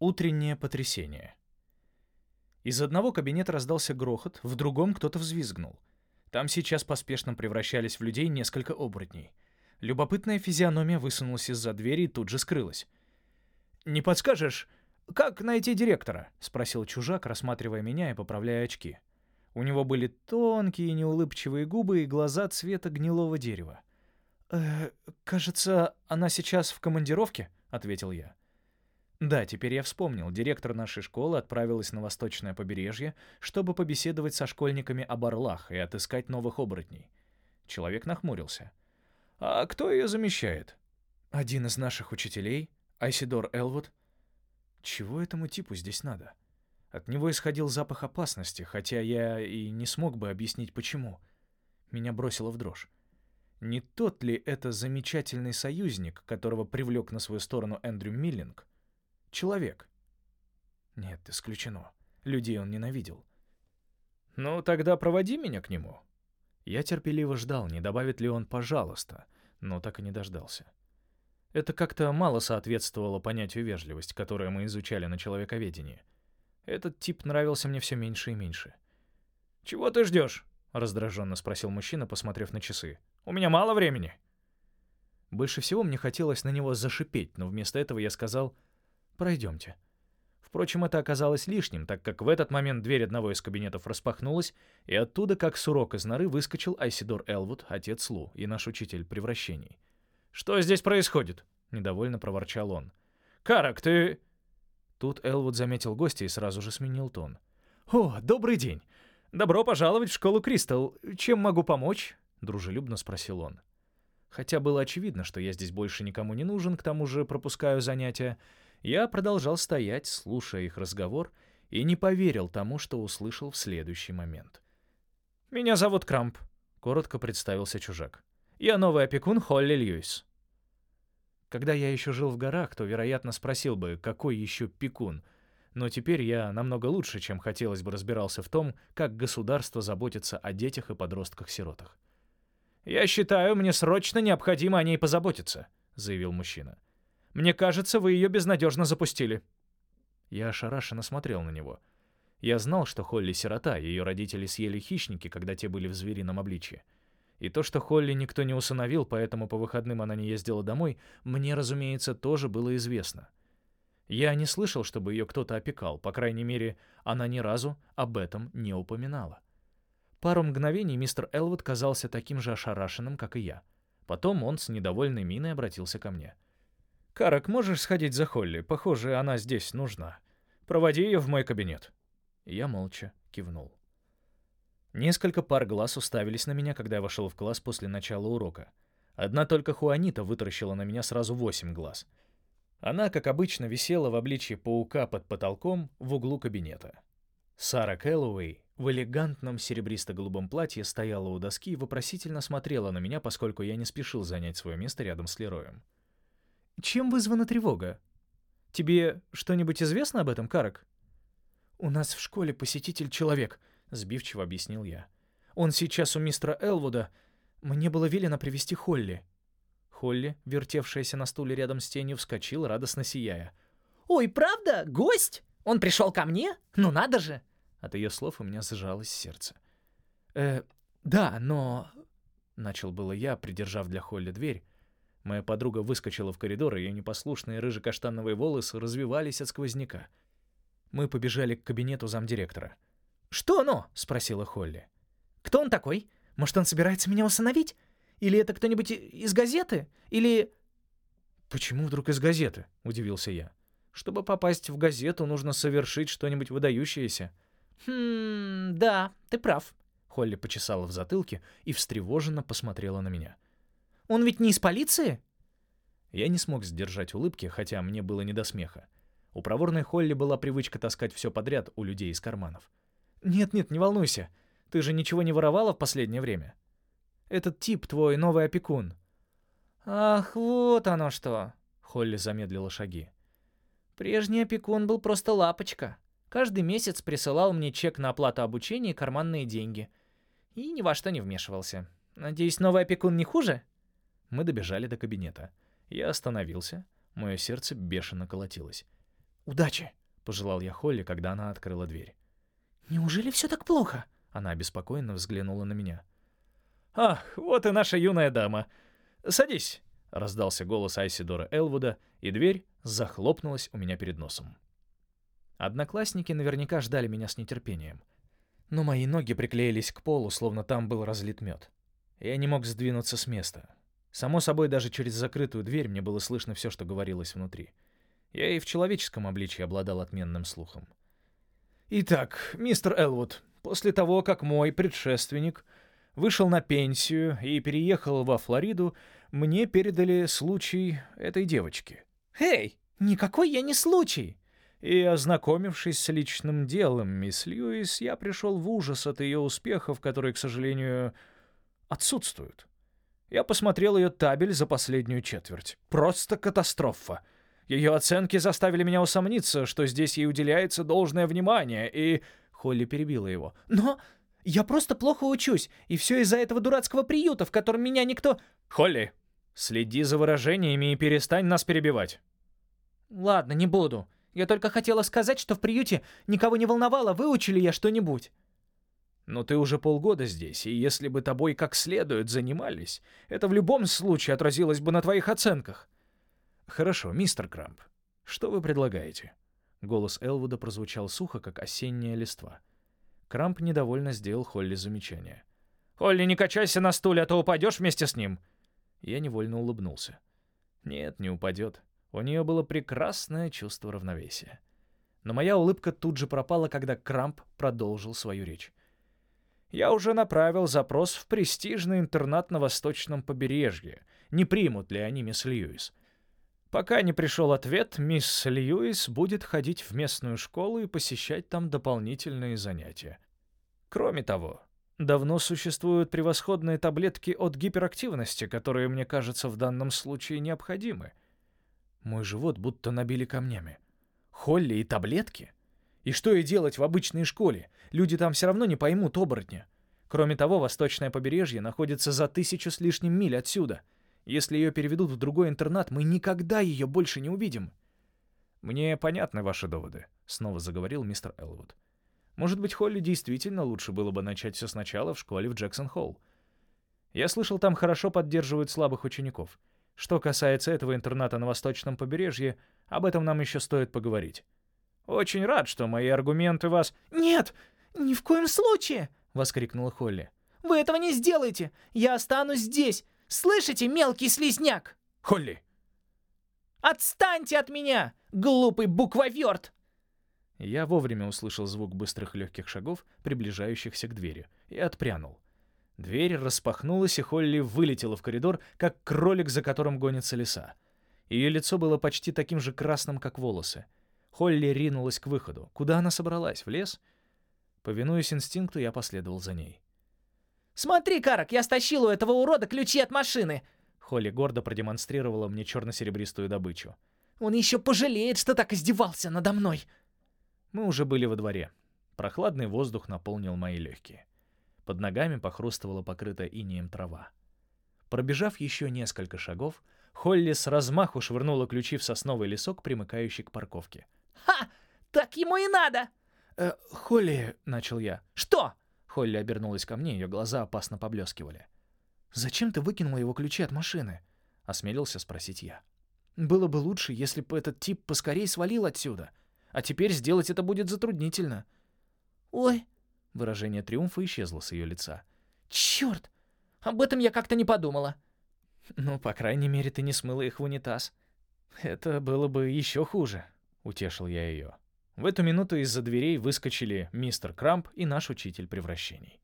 Утреннее потрясение. Из одного кабинета раздался грохот, в другом кто-то взвизгнул. Там сейчас поспешно превращались в людей несколько оборотней. Любопытная физиономия высунулась из-за двери и тут же скрылась. «Не подскажешь, как найти директора?» — спросил чужак, рассматривая меня и поправляя очки. У него были тонкие неулыбчивые губы и глаза цвета гнилого дерева. «Э, «Кажется, она сейчас в командировке», — ответил я. Да, теперь я вспомнил. Директор нашей школы отправилась на восточное побережье, чтобы побеседовать со школьниками об орлах и отыскать новых оборотней. Человек нахмурился. «А кто ее замещает?» «Один из наших учителей, Айсидор Элвуд». «Чего этому типу здесь надо?» От него исходил запах опасности, хотя я и не смог бы объяснить, почему. Меня бросило в дрожь. Не тот ли это замечательный союзник, которого привлек на свою сторону Эндрю Миллинг? Человек. Нет, исключено. Людей он ненавидел. «Ну, тогда проводи меня к нему». Я терпеливо ждал, не добавит ли он «пожалуйста», но так и не дождался. Это как-то мало соответствовало понятию вежливость, которое мы изучали на человековедении. Этот тип нравился мне все меньше и меньше. «Чего ты ждешь?» — раздраженно спросил мужчина, посмотрев на часы. «У меня мало времени». Больше всего мне хотелось на него зашипеть, но вместо этого я сказал Пройдемте». Впрочем, это оказалось лишним, так как в этот момент дверь одного из кабинетов распахнулась, и оттуда, как сурок из норы, выскочил Айсидор Элвуд, отец Лу, и наш учитель превращений. «Что здесь происходит?» — недовольно проворчал он. «Карак, ты...» Тут Элвуд заметил гостя и сразу же сменил тон. «О, добрый день! Добро пожаловать в школу Кристал. Чем могу помочь?» — дружелюбно спросил он. Хотя было очевидно, что я здесь больше никому не нужен, к тому же пропускаю занятия, я продолжал стоять, слушая их разговор, и не поверил тому, что услышал в следующий момент. «Меня зовут Крамп», — коротко представился чужак. «Я новый опекун Холли Льюис». Когда я еще жил в горах, то, вероятно, спросил бы, какой еще пекун. Но теперь я намного лучше, чем хотелось бы разбирался в том, как государство заботится о детях и подростках-сиротах. «Я считаю, мне срочно необходимо о ней позаботиться», — заявил мужчина. Мне кажется, вы ее безнадежно запустили». Я ошарашенно смотрел на него. Я знал, что Холли сирота, ее родители съели хищники, когда те были в зверином обличье. И то, что Холли никто не усыновил, поэтому по выходным она не ездила домой, мне, разумеется, тоже было известно. Я не слышал, чтобы ее кто-то опекал, по крайней мере, она ни разу об этом не упоминала. Пару мгновений мистер Элвуд казался таким же ошарашенным, как и я. Потом он с недовольной миной обратился ко мне — «Карак, можешь сходить за Холли? Похоже, она здесь нужна. Проводи ее в мой кабинет». Я молча кивнул. Несколько пар глаз уставились на меня, когда я вошел в класс после начала урока. Одна только Хуанита вытаращила на меня сразу восемь глаз. Она, как обычно, висела в обличье паука под потолком в углу кабинета. Сара Кэллоуэй в элегантном серебристо-голубом платье стояла у доски и вопросительно смотрела на меня, поскольку я не спешил занять свое место рядом с Лероем. Чем вызвана тревога? Тебе что-нибудь известно об этом, Карак? У нас в школе посетитель-человек, сбивчиво объяснил я. Он сейчас у мистера Элвуда. Мне было велено привести Холли. Холли, вертевшаяся на стуле рядом с тенью, вскочила, радостно сияя. «Ой, правда? Гость? Он пришел ко мне? Ну надо же!» От ее слов у меня сжалось сердце. «Э, да, но...» — начал было я, придержав для Холли дверь, Моя подруга выскочила в коридор, ее непослушные рыжекаштановые волосы развивались от сквозняка. Мы побежали к кабинету замдиректора. «Что оно?» — спросила Холли. «Кто он такой? Может, он собирается меня усыновить? Или это кто-нибудь из газеты? Или...» «Почему вдруг из газеты?» — удивился я. «Чтобы попасть в газету, нужно совершить что-нибудь выдающееся». «Хм... да, ты прав». Холли почесала в затылке и встревоженно посмотрела на меня. — он ведь не из полиции?» Я не смог сдержать улыбки, хотя мне было не до смеха. У проворной Холли была привычка таскать все подряд у людей из карманов. «Нет-нет, не волнуйся. Ты же ничего не воровала в последнее время? Этот тип твой новый опекун». «Ах, вот оно что!» — Холли замедлила шаги. «Прежний опекун был просто лапочка. Каждый месяц присылал мне чек на оплату обучения и карманные деньги. И ни во что не вмешивался. Надеюсь, новый опекун не хуже?» Мы добежали до кабинета. Я остановился. Мое сердце бешено колотилось. «Удачи!» — пожелал я Холли, когда она открыла дверь. «Неужели все так плохо?» Она обеспокоенно взглянула на меня. «Ах, вот и наша юная дама. Садись!» — раздался голос Айсидора Элвуда, и дверь захлопнулась у меня перед носом. Одноклассники наверняка ждали меня с нетерпением. Но мои ноги приклеились к полу, словно там был разлит мед. Я не мог сдвинуться с места. Само собой, даже через закрытую дверь мне было слышно все, что говорилось внутри. Я и в человеческом обличии обладал отменным слухом. «Итак, мистер Элвуд, после того, как мой предшественник вышел на пенсию и переехал во Флориду, мне передали случай этой девочки». «Эй, никакой я не случай!» И, ознакомившись с личным делом мисс Льюис, я пришел в ужас от ее успехов, которые, к сожалению, отсутствуют. Я посмотрел ее табель за последнюю четверть. Просто катастрофа. Ее оценки заставили меня усомниться, что здесь ей уделяется должное внимание, и... Холли перебила его. «Но я просто плохо учусь, и все из-за этого дурацкого приюта, в котором меня никто...» «Холли, следи за выражениями и перестань нас перебивать». «Ладно, не буду. Я только хотела сказать, что в приюте никого не волновало, выучили я что-нибудь». Но ты уже полгода здесь, и если бы тобой как следует занимались, это в любом случае отразилось бы на твоих оценках. Хорошо, мистер Крамп, что вы предлагаете? Голос Элвуда прозвучал сухо, как осенняя листва. Крамп недовольно сделал Холли замечание. «Холли, не качайся на стуле, а то упадешь вместе с ним!» Я невольно улыбнулся. «Нет, не упадет. У нее было прекрасное чувство равновесия». Но моя улыбка тут же пропала, когда Крамп продолжил свою речь. Я уже направил запрос в престижный интернат на восточном побережье. Не примут ли они мисс Льюис? Пока не пришел ответ, мисс Льюис будет ходить в местную школу и посещать там дополнительные занятия. Кроме того, давно существуют превосходные таблетки от гиперактивности, которые, мне кажется, в данном случае необходимы. Мой живот будто набили камнями. Холли и таблетки? И что ей делать в обычной школе? Люди там все равно не поймут оборотня. Кроме того, восточное побережье находится за тысячу с лишним миль отсюда. Если ее переведут в другой интернат, мы никогда ее больше не увидим. «Мне понятны ваши доводы», — снова заговорил мистер Элвуд. «Может быть, Холли действительно лучше было бы начать все сначала в школе в Джексон-Холл. Я слышал, там хорошо поддерживают слабых учеников. Что касается этого интерната на восточном побережье, об этом нам еще стоит поговорить. Очень рад, что мои аргументы вас... «Нет, ни в коем случае!» — воскликнула Холли. «Вы этого не сделаете! Я останусь здесь! Слышите, мелкий слизняк?» «Холли!» «Отстаньте от меня, глупый буквоверт!» Я вовремя услышал звук быстрых легких шагов, приближающихся к двери, и отпрянул. Дверь распахнулась, и Холли вылетела в коридор, как кролик, за которым гонится лиса. Ее лицо было почти таким же красным, как волосы. Холли ринулась к выходу. Куда она собралась? В лес? Повинуясь инстинкту, я последовал за ней. «Смотри, Карак, я стащил у этого урода ключи от машины!» Холли гордо продемонстрировала мне черно-серебристую добычу. «Он еще пожалеет, что так издевался надо мной!» Мы уже были во дворе. Прохладный воздух наполнил мои легкие. Под ногами похрустывала покрытая инеем трава. Пробежав еще несколько шагов, Холли с размаху швырнула ключи в сосновый лесок, примыкающий к парковке. «Ха! Так ему и надо!» «Э, «Холли...» — начал я. «Что?» — Холли обернулась ко мне, ее глаза опасно поблескивали. «Зачем ты выкинула его ключи от машины?» — осмелился спросить я. «Было бы лучше, если бы этот тип поскорей свалил отсюда. А теперь сделать это будет затруднительно». «Ой...» — выражение триумфа исчезло с ее лица. «Черт! Об этом я как-то не подумала». «Ну, по крайней мере, ты не смыла их в унитаз. Это было бы еще хуже», — утешил я ее. В эту минуту из-за дверей выскочили мистер Крамп и наш учитель превращений.